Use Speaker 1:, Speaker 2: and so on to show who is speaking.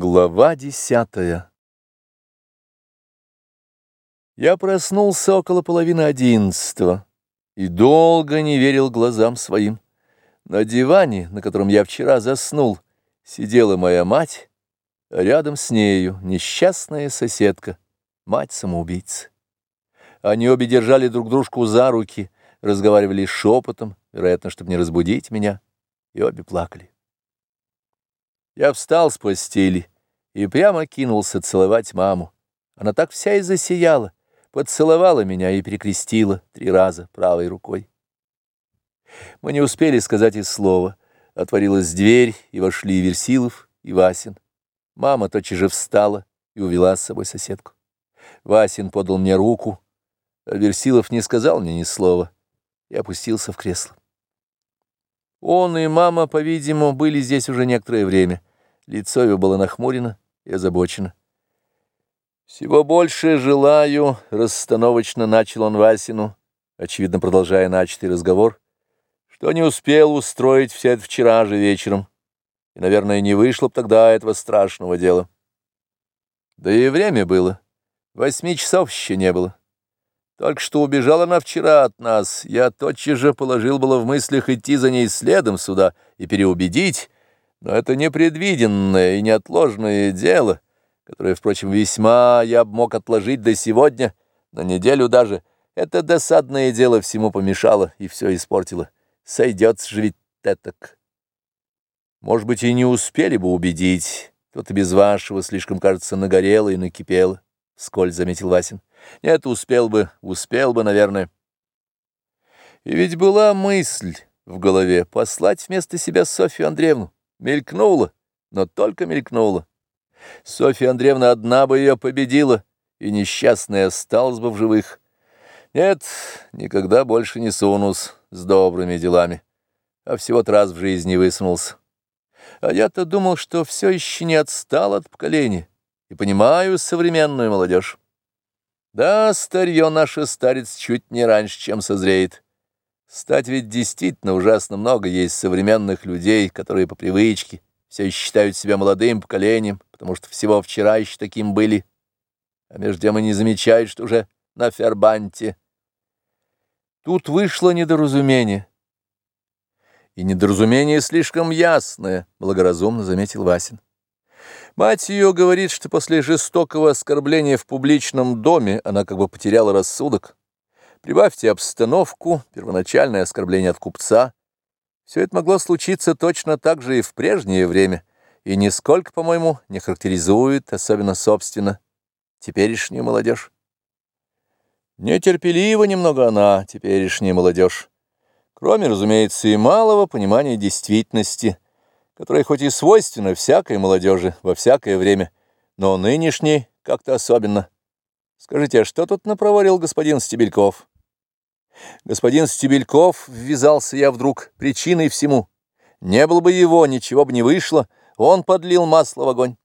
Speaker 1: Глава десятая Я проснулся около половины одиннадцатого и долго не верил глазам своим. На диване, на котором я вчера заснул, сидела моя мать, а рядом с нею несчастная соседка, мать-самоубийца. Они обе держали друг дружку за руки, разговаривали шепотом, вероятно, чтобы не разбудить меня, и обе плакали. Я встал с постели и прямо кинулся целовать маму. Она так вся и засияла, поцеловала меня и перекрестила три раза правой рукой. Мы не успели сказать и слова. Отворилась дверь, и вошли Версилов и Васин. Мама тотчас же встала и увела с собой соседку. Васин подал мне руку, а Версилов не сказал мне ни слова и опустился в кресло. Он и мама, по-видимому, были здесь уже некоторое время — Лицо его было нахмурено и озабочено. «Всего больше желаю», — расстановочно начал он Васину, очевидно, продолжая начатый разговор, «что не успел устроить все это вчера же вечером, и, наверное, не вышло б тогда этого страшного дела. Да и время было, восьми часов еще не было. Только что убежала она вчера от нас, я тотчас же положил было в мыслях идти за ней следом сюда и переубедить, но это непредвиденное и неотложное дело, которое, впрочем, весьма я мог отложить до сегодня, на неделю даже. Это досадное дело всему помешало и все испортило. Сойдется же ведь этак. Может быть, и не успели бы убедить. Тут и без вашего слишком, кажется, нагорело и накипело, — сколь заметил Васин. Нет, успел бы, успел бы, наверное. И ведь была мысль в голове послать вместо себя Софью Андреевну. Мелькнула, но только мелькнула. Софья Андреевна одна бы ее победила, и несчастная осталась бы в живых. Нет, никогда больше не сунусь с добрыми делами, а всего-то раз в жизни высунулся. А я-то думал, что все еще не отстал от поколения и понимаю современную молодежь. Да, старье наше старец чуть не раньше, чем созреет. Стать ведь действительно ужасно много есть современных людей, которые по привычке все считают себя молодым поколением, потому что всего вчера еще таким были, а между тем и не замечают, что уже на фербанте. Тут вышло недоразумение. И недоразумение слишком ясное, благоразумно заметил Васин. Мать ее говорит, что после жестокого оскорбления в публичном доме она как бы потеряла рассудок. Прибавьте обстановку, первоначальное оскорбление от купца. Все это могло случиться точно так же и в прежнее время, и нисколько, по-моему, не характеризует, особенно собственно, теперешнюю молодежь. Нетерпелива немного она, теперешняя молодежь. Кроме, разумеется, и малого понимания действительности, которое хоть и свойственно всякой молодежи во всякое время, но нынешней как-то особенно. Скажите, а что тут напроворил господин Стебельков? Господин Стебельков, ввязался я вдруг, причиной всему. Не было бы его, ничего бы не вышло, он подлил масло в огонь.